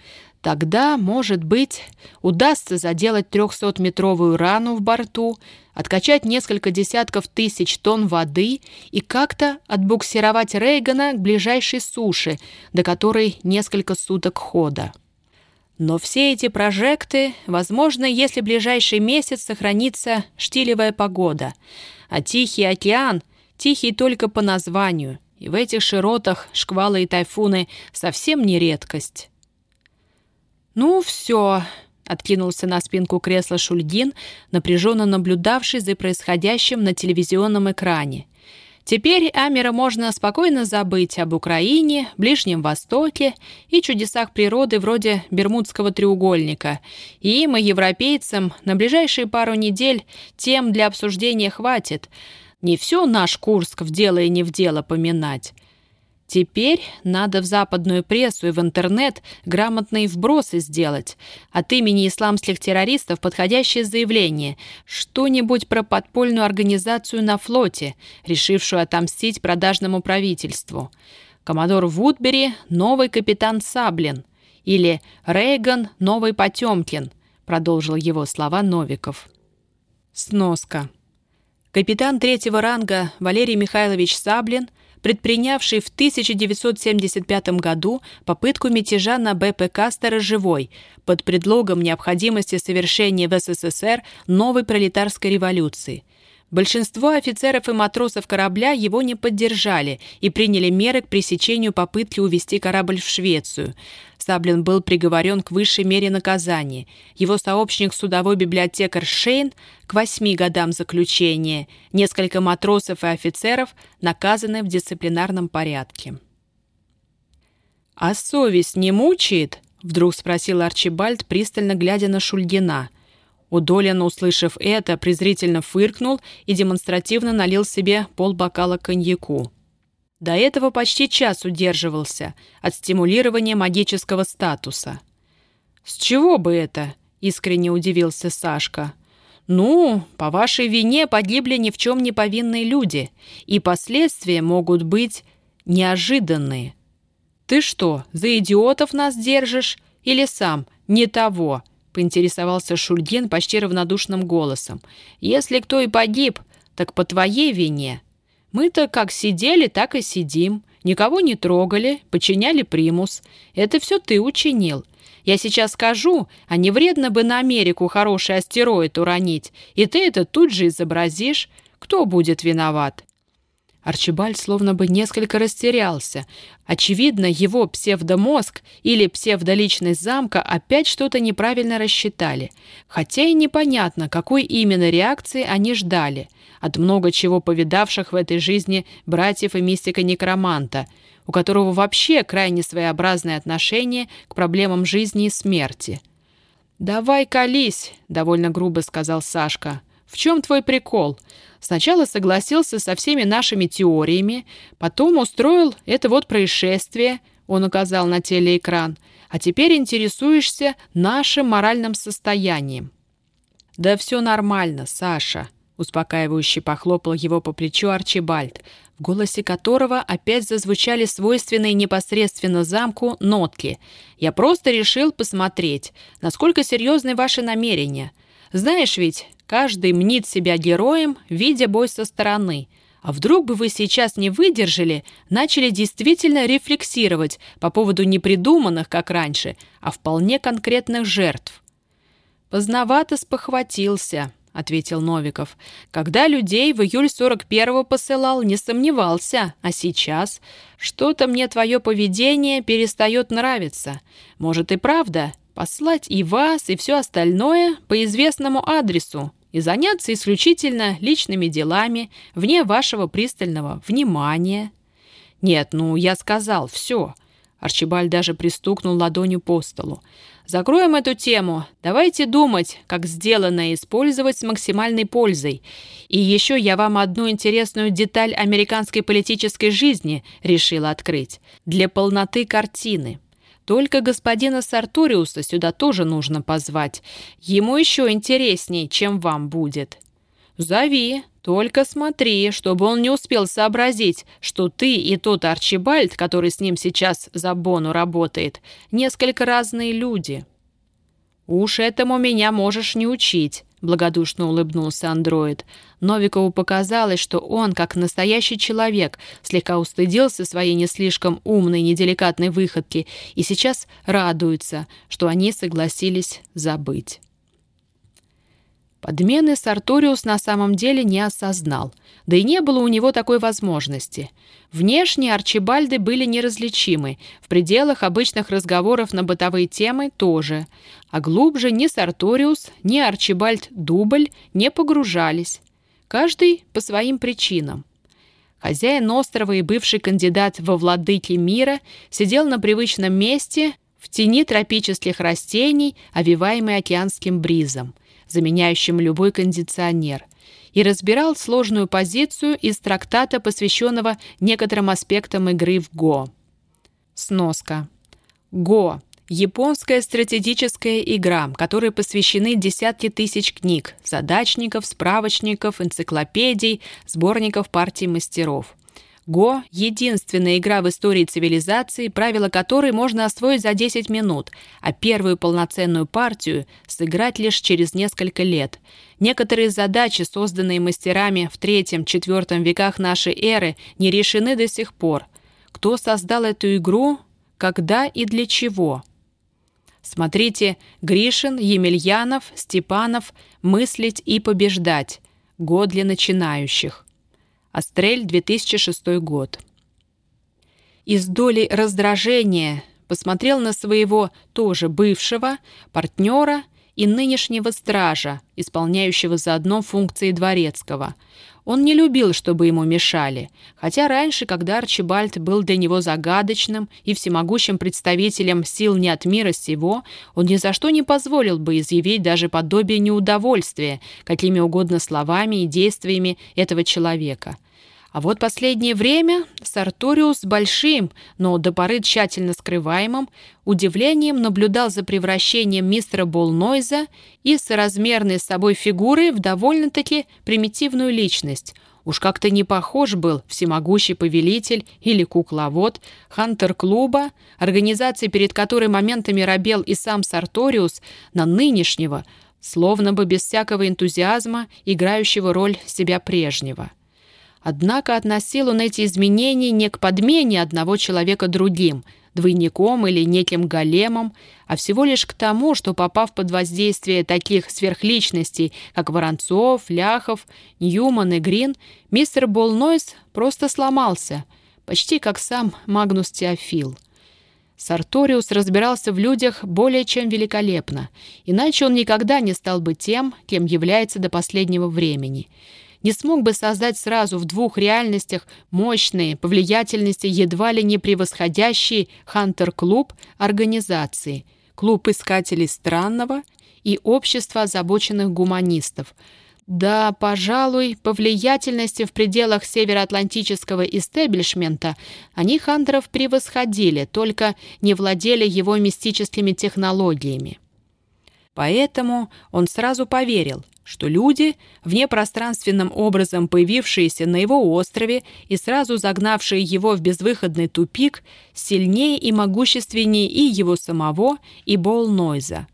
Тогда, может быть, удастся заделать 300-метровую рану в борту, откачать несколько десятков тысяч тонн воды и как-то отбуксировать Рейгана к ближайшей суше, до которой несколько суток хода. Но все эти прожекты возможно, если ближайший месяц сохранится штилевая погода, а Тихий океан тихий только по названию, и в этих широтах шквалы и тайфуны совсем не редкость. «Ну, все», откинулся на спинку кресла Шульгин, напряженно наблюдавший за происходящим на телевизионном экране. Теперь Амера можно спокойно забыть об Украине, Ближнем Востоке и чудесах природы вроде Бермудского треугольника. И им, европейцам, на ближайшие пару недель тем для обсуждения хватит. Не все наш Курск в дело и не в дело поминать. Теперь надо в западную прессу и в интернет грамотные вбросы сделать. От имени исламских террористов подходящее заявление. Что-нибудь про подпольную организацию на флоте, решившую отомстить продажному правительству. Коммодор Вудбери – новый капитан Саблин. Или Рейган – новый Потемкин, продолжил его слова Новиков. Сноска. Капитан третьего ранга Валерий Михайлович Саблин – предпринявший в 1975 году попытку мятежа на БПК «Сторожевой» под предлогом необходимости совершения в СССР новой пролетарской революции. Большинство офицеров и матросов корабля его не поддержали и приняли меры к пресечению попытки увести корабль в Швецию. Саблин был приговорен к высшей мере наказания. Его сообщник судовой библиотекарь Шейн к восьми годам заключения. Несколько матросов и офицеров наказаны в дисциплинарном порядке. «А совесть не мучает?» — вдруг спросил Арчибальд, пристально глядя на Шульгина. Удолин, услышав это, презрительно фыркнул и демонстративно налил себе полбокала коньяку. До этого почти час удерживался от стимулирования магического статуса. «С чего бы это?» — искренне удивился Сашка. «Ну, по вашей вине погибли ни в чем не повинные люди, и последствия могут быть неожиданные. Ты что, за идиотов нас держишь? Или сам не того?» — поинтересовался Шульгин почти равнодушным голосом. «Если кто и погиб, так по твоей вине». Мы-то как сидели, так и сидим. Никого не трогали, подчиняли примус. Это все ты учинил. Я сейчас скажу, а не вредно бы на Америку хороший астероид уронить, и ты это тут же изобразишь. Кто будет виноват? Арчибальд словно бы несколько растерялся. Очевидно, его псевдомозг или псевдоличность замка опять что-то неправильно рассчитали. Хотя и непонятно, какой именно реакции они ждали от много чего повидавших в этой жизни братьев и мистика-некроманта, у которого вообще крайне своеобразное отношение к проблемам жизни и смерти. «Давай колись», — довольно грубо сказал Сашка. «В чем твой прикол? Сначала согласился со всеми нашими теориями, потом устроил это вот происшествие, он указал на телеэкран, а теперь интересуешься нашим моральным состоянием. Да все нормально, Саша, успокаивающе похлопал его по плечу Арчибальд, в голосе которого опять зазвучали свойственные непосредственно замку нотки. «Я просто решил посмотреть, насколько серьезны ваши намерения. Знаешь ведь, Каждый мнит себя героем, видя бой со стороны. А вдруг бы вы сейчас не выдержали, начали действительно рефлексировать по поводу не придуманных, как раньше, а вполне конкретных жертв? «Поздновато спохватился», — ответил Новиков. «Когда людей в июль 41-го посылал, не сомневался. А сейчас? Что-то мне твое поведение перестает нравиться. Может и правда, послать и вас, и все остальное по известному адресу и заняться исключительно личными делами, вне вашего пристального внимания. Нет, ну, я сказал, все. Арчибаль даже пристукнул ладонью по столу. Закроем эту тему. Давайте думать, как сделанное использовать с максимальной пользой. И еще я вам одну интересную деталь американской политической жизни решила открыть. Для полноты картины. Только господина Сарториуса сюда тоже нужно позвать. Ему еще интересней, чем вам будет. Зови, только смотри, чтобы он не успел сообразить, что ты и тот Арчибальд, который с ним сейчас за Бону работает, несколько разные люди. Уж этому меня можешь не учить. — благодушно улыбнулся андроид. Новикову показалось, что он, как настоящий человек, слегка устыдился своей не слишком умной, неделикатной выходки и сейчас радуется, что они согласились забыть. Подмены Сарториус на самом деле не осознал, да и не было у него такой возможности. Внешне Арчибальды были неразличимы, в пределах обычных разговоров на бытовые темы тоже, а глубже ни Сарториус, ни Арчибальд Дубль не погружались. Каждый по своим причинам. Хозяин острова и бывший кандидат во владыки мира сидел на привычном месте в тени тропических растений, овиваемый океанским бризом – заменяющим любой кондиционер, и разбирал сложную позицию из трактата, посвященного некоторым аспектам игры в ГО. Сноска. ГО – японская стратегическая игра, которой посвящены десятки тысяч книг, задачников, справочников, энциклопедий, сборников партий мастеров – Го – единственная игра в истории цивилизации, правила которой можно освоить за 10 минут, а первую полноценную партию сыграть лишь через несколько лет. Некоторые задачи, созданные мастерами в III-IV веках нашей эры, не решены до сих пор. Кто создал эту игру, когда и для чего? Смотрите Гришин, Емельянов, Степанов «Мыслить и побеждать». Год для начинающих. Астрель, 2006 год. Из доли раздражения посмотрел на своего тоже бывшего партнера и нынешнего стража, исполняющего заодно функции дворецкого. Он не любил, чтобы ему мешали, хотя раньше, когда Арчибальд был для него загадочным и всемогущим представителем сил не от мира сего, он ни за что не позволил бы изъявить даже подобие неудовольствия какими угодно словами и действиями этого человека. А вот последнее время Сарториус большим, но до поры тщательно скрываемым, удивлением наблюдал за превращением мистера Болнойза и соразмерной с собой фигуры в довольно-таки примитивную личность. Уж как-то не похож был всемогущий повелитель или кукловод Хантер-клуба, организации, перед которой моментами робел и сам Сарториус, на нынешнего, словно бы без всякого энтузиазма, играющего роль себя прежнего. Однако относил он эти изменения не к подмене одного человека другим, двойником или неким големом, а всего лишь к тому, что, попав под воздействие таких сверхличностей, как Воронцов, Ляхов, Ньюман и Грин, мистер Болнойс просто сломался, почти как сам Магнус Теофил. Сарториус разбирался в людях более чем великолепно, иначе он никогда не стал бы тем, кем является до последнего времени — не смог бы создать сразу в двух реальностях мощные, по влиятельности едва ли не превосходящие Хантер-клуб организации, клуб искателей странного и общество озабоченных гуманистов. Да, пожалуй, по влиятельности в пределах североатлантического истеблишмента они Хантеров превосходили, только не владели его мистическими технологиями. Поэтому он сразу поверил – что люди, внепространственным образом появившиеся на его острове и сразу загнавшие его в безвыходный тупик, сильнее и могущественнее и его самого, и Болнойза.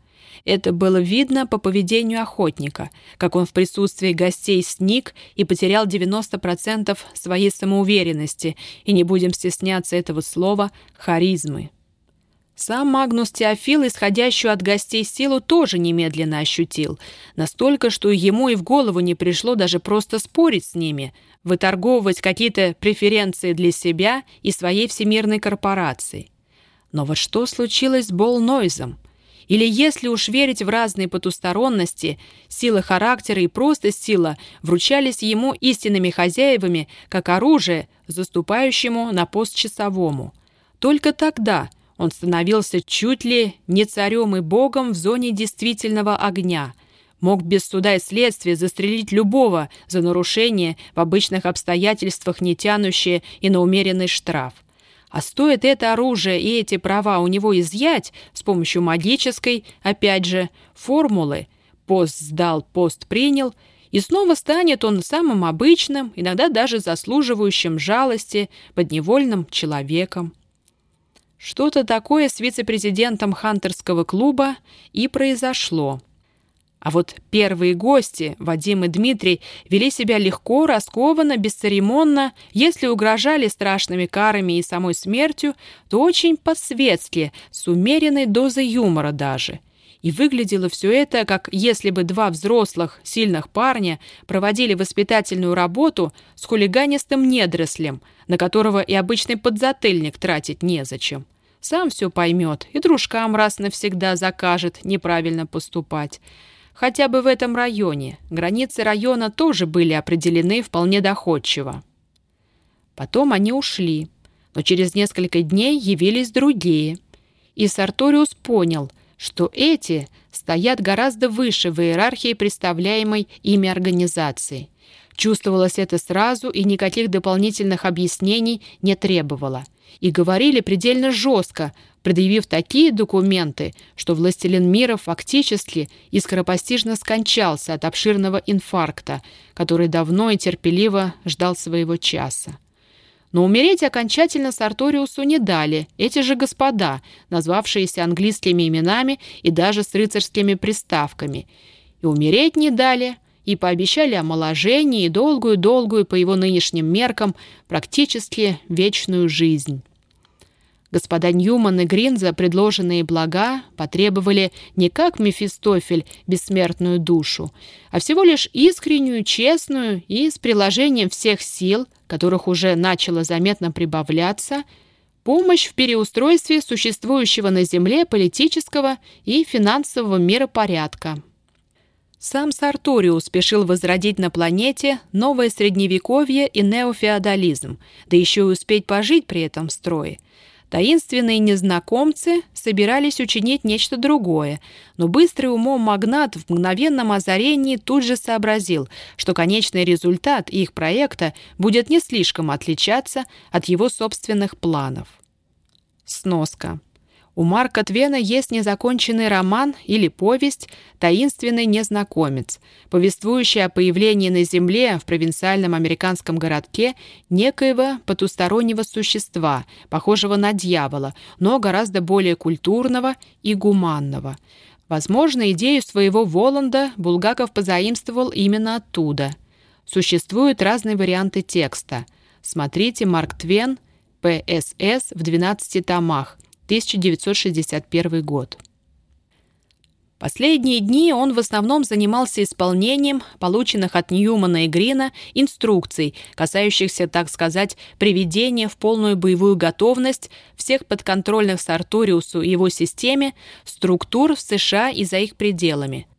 Это было видно по поведению охотника, как он в присутствии гостей сник и потерял 90% своей самоуверенности, и не будем стесняться этого слова, харизмы. Сам Магнус Теофил, исходящую от гостей силу, тоже немедленно ощутил. Настолько, что ему и в голову не пришло даже просто спорить с ними, выторговывать какие-то преференции для себя и своей всемирной корпорации. Но вот что случилось с Болнойзом? Или если уж верить в разные потусторонности, сила характера и просто сила вручались ему истинными хозяевами, как оружие, заступающему на пост часовому. Только тогда – он становился чуть ли не царем и богом в зоне действительного огня. Мог без суда и следствия застрелить любого за нарушение в обычных обстоятельствах не тянущее и на умеренный штраф. А стоит это оружие и эти права у него изъять с помощью магической, опять же, формулы «пост сдал, пост принял», и снова станет он самым обычным, иногда даже заслуживающим жалости, подневольным человеком. Что-то такое с вице-президентом Хантерского клуба и произошло. А вот первые гости, Вадим и Дмитрий, вели себя легко, раскованно, бесцеремонно. Если угрожали страшными карами и самой смертью, то очень по-светски, с умеренной дозой юмора даже. И выглядело все это, как если бы два взрослых, сильных парня проводили воспитательную работу с хулиганистым недорослем, на которого и обычный подзатыльник тратить незачем. Сам все поймет и дружкам раз навсегда закажет неправильно поступать. Хотя бы в этом районе. Границы района тоже были определены вполне доходчиво. Потом они ушли, но через несколько дней явились другие. И Сарториус понял – что эти стоят гораздо выше в иерархии представляемой ими организации. Чувствовалось это сразу и никаких дополнительных объяснений не требовало. И говорили предельно жестко, предъявив такие документы, что властелин мира фактически и скоропостижно скончался от обширного инфаркта, который давно и терпеливо ждал своего часа. Но умереть окончательно Сарториусу не дали эти же господа, назвавшиеся английскими именами и даже с рыцарскими приставками. И умереть не дали, и пообещали омоложение и долгую-долгую, по его нынешним меркам, практически вечную жизнь. Господа Ньюман и Грин за предложенные блага потребовали не как Мефистофель бессмертную душу, а всего лишь искреннюю, честную и с приложением всех сил, которых уже начало заметно прибавляться, помощь в переустройстве существующего на Земле политического и финансового миропорядка. Сам Сарториус спешил возродить на планете новое средневековье и неофеодализм, да еще и успеть пожить при этом строе – Таинственные незнакомцы собирались учинить нечто другое, но быстрый умом магнат в мгновенном озарении тут же сообразил, что конечный результат их проекта будет не слишком отличаться от его собственных планов. Сноска. У Марка Твена есть незаконченный роман или повесть «Таинственный незнакомец», повествующий о появлении на Земле в провинциальном американском городке некоего потустороннего существа, похожего на дьявола, но гораздо более культурного и гуманного. Возможно, идею своего Воланда Булгаков позаимствовал именно оттуда. Существуют разные варианты текста. Смотрите Марк Твен, ПСС в 12 томах, 1961 год. Последние дни он в основном занимался исполнением полученных от Ньюмана и Грина инструкций, касающихся, так сказать, приведения в полную боевую готовность всех подконтрольных Сарториусу и его системе структур в США и за их пределами –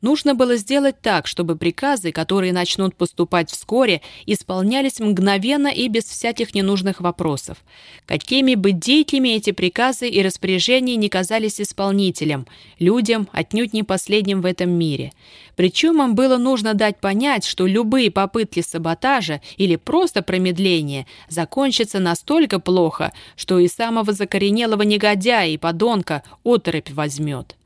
Нужно было сделать так, чтобы приказы, которые начнут поступать вскоре, исполнялись мгновенно и без всяких ненужных вопросов. Какими бы дикими эти приказы и распоряжения не казались исполнителям, людям отнюдь не последним в этом мире. Причем им было нужно дать понять, что любые попытки саботажа или просто промедления закончатся настолько плохо, что и самого закоренелого негодяя и подонка оторопь возьмет.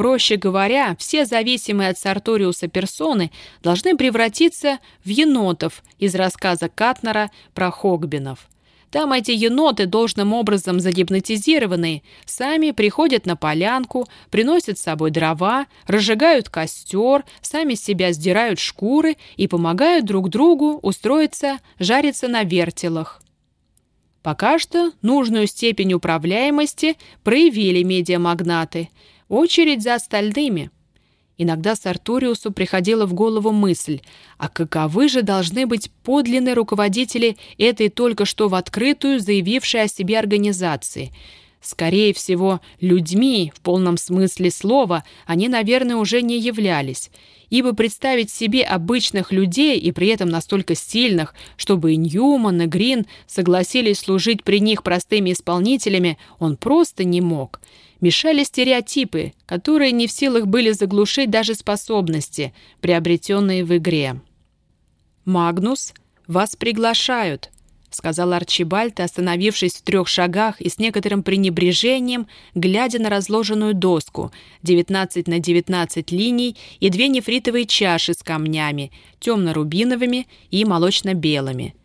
Проще говоря, все зависимые от Сарториуса персоны должны превратиться в енотов из рассказа Катнера про Хогбинов. Там эти еноты, должным образом загипнотизированные, сами приходят на полянку, приносят с собой дрова, разжигают костер, сами себя сдирают шкуры и помогают друг другу устроиться, жариться на вертелах. Пока что нужную степень управляемости проявили медиамагнаты – Очередь за остальными. Иногда Сарториусу приходила в голову мысль, а каковы же должны быть подлинные руководители этой только что в открытую заявившей о себе организации – Скорее всего, людьми в полном смысле слова они, наверное, уже не являлись, ибо представить себе обычных людей и при этом настолько сильных, чтобы и Ньюман, и Грин согласились служить при них простыми исполнителями, он просто не мог – мешали стереотипы, которые не в силах были заглушить даже способности, приобретенные в игре. «Магнус, вас приглашают», — сказал Арчибальд, остановившись в трех шагах и с некоторым пренебрежением, глядя на разложенную доску, 19 на 19 линий и две нефритовые чаши с камнями, темно-рубиновыми и молочно-белыми —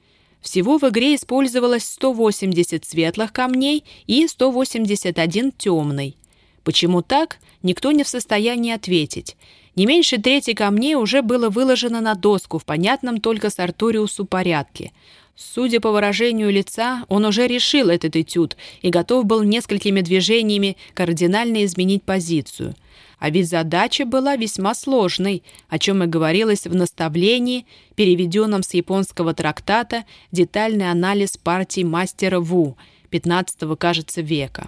всего в игре использовалось 180 светлых камней и 181 темный. Почему так, никто не в состоянии ответить. Не меньше трети камней уже было выложено на доску в понятном только Сарториусу порядке. Судя по выражению лица, он уже решил этот этюд и готов был несколькими движениями кардинально изменить позицию. А ведь задача была весьма сложной, о чем и говорилось в наставлении, переведенном с японского трактата «Детальный анализ партии мастера Ву» 15 кажется, века.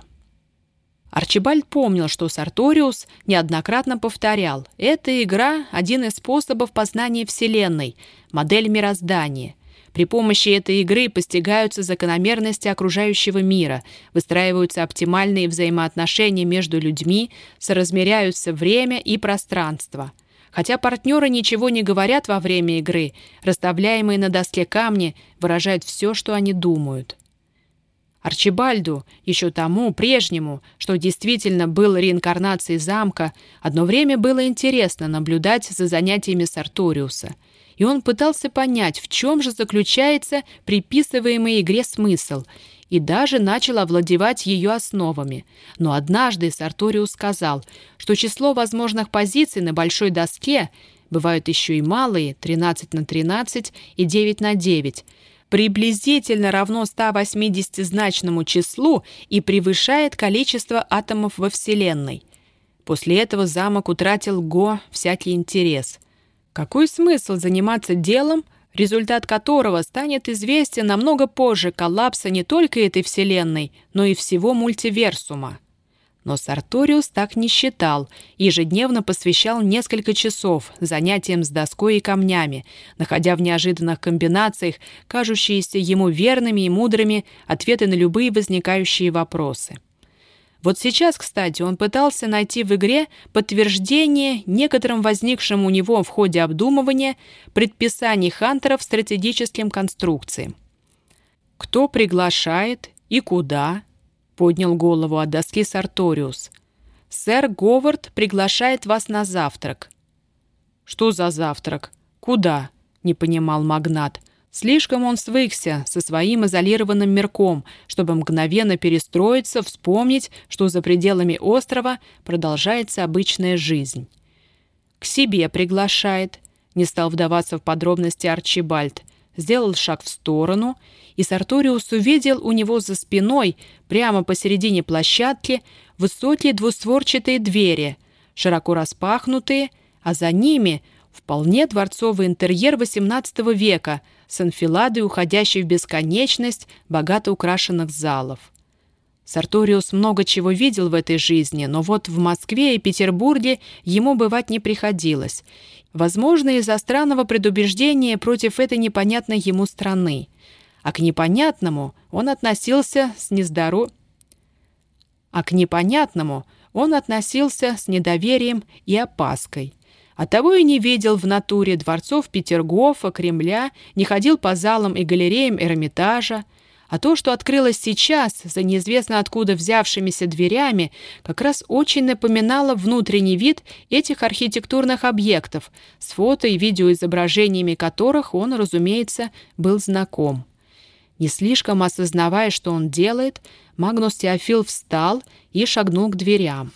Арчибальд помнил, что Сарториус неоднократно повторял, эта игра – один из способов познания Вселенной, модель мироздания. При помощи этой игры постигаются закономерности окружающего мира, выстраиваются оптимальные взаимоотношения между людьми, соразмеряются время и пространство. Хотя партнеры ничего не говорят во время игры, расставляемые на доске камни выражают все, что они думают. Арчибальду, еще тому, прежнему, что действительно был реинкарнацией замка, одно время было интересно наблюдать за занятиями Сарториуса. И он пытался понять, в чем же заключается приписываемый игре смысл, и даже начал овладевать ее основами. Но однажды Сарториус сказал, что число возможных позиций на большой доске, бывают еще и малые, 13 на 13 и 9 на 9, приблизительно равно 180-значному числу и превышает количество атомов во Вселенной. После этого замок утратил Го всякий интерес. Какой смысл заниматься делом, результат которого станет известен намного позже коллапса не только этой Вселенной, но и всего мультиверсума? Но Сарториус так не считал, ежедневно посвящал несколько часов занятиям с доской и камнями, находя в неожиданных комбинациях, кажущиеся ему верными и мудрыми, ответы на любые возникающие вопросы. Вот сейчас, кстати, он пытался найти в игре подтверждение некоторым возникшим у него в ходе обдумывания предписаний Хантеров стратегическим конструкциям. Кто приглашает и куда, поднял голову от доски Сарториус. «Сэр Говард приглашает вас на завтрак». «Что за завтрак? Куда?» — не понимал магнат. Слишком он свыкся со своим изолированным мирком, чтобы мгновенно перестроиться, вспомнить, что за пределами острова продолжается обычная жизнь. «К себе приглашает», — не стал вдаваться в подробности Арчибальд, сделал шаг в сторону и Сарториус увидел у него за спиной, прямо посередине площадки, высокие двустворчатые двери, широко распахнутые, а за ними вполне дворцовый интерьер XVIII века с анфиладой, уходящей в бесконечность богато украшенных залов. Сарториус много чего видел в этой жизни, но вот в Москве и Петербурге ему бывать не приходилось. Возможно, из-за странного предубеждения против этой непонятной ему страны а к непонятному он относился с нездоро... А к непонятному он относился с недоверием и опаской. Оттого и не видел в натуре дворцов Петергофа, Кремля, не ходил по залам и галереям Эрмитажа, а то, что открылось сейчас, за неизвестно откуда взявшимися дверями, как раз очень напоминало внутренний вид этих архитектурных объектов, с фото и видеоизображениями которых он, разумеется, был знаком. Не слишком осознавая, что он делает, Магнус Теофил встал и шагнул к дверям.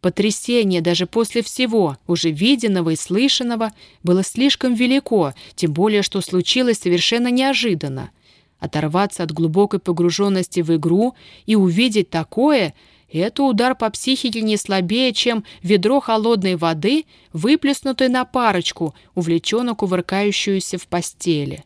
Потрясение даже после всего, уже виденного и слышанного, было слишком велико, тем более, что случилось совершенно неожиданно. Оторваться от глубокой погруженности в игру и увидеть такое — это удар по психике не слабее, чем ведро холодной воды, выплеснутое на парочку, увлеченно кувыркающуюся в постели.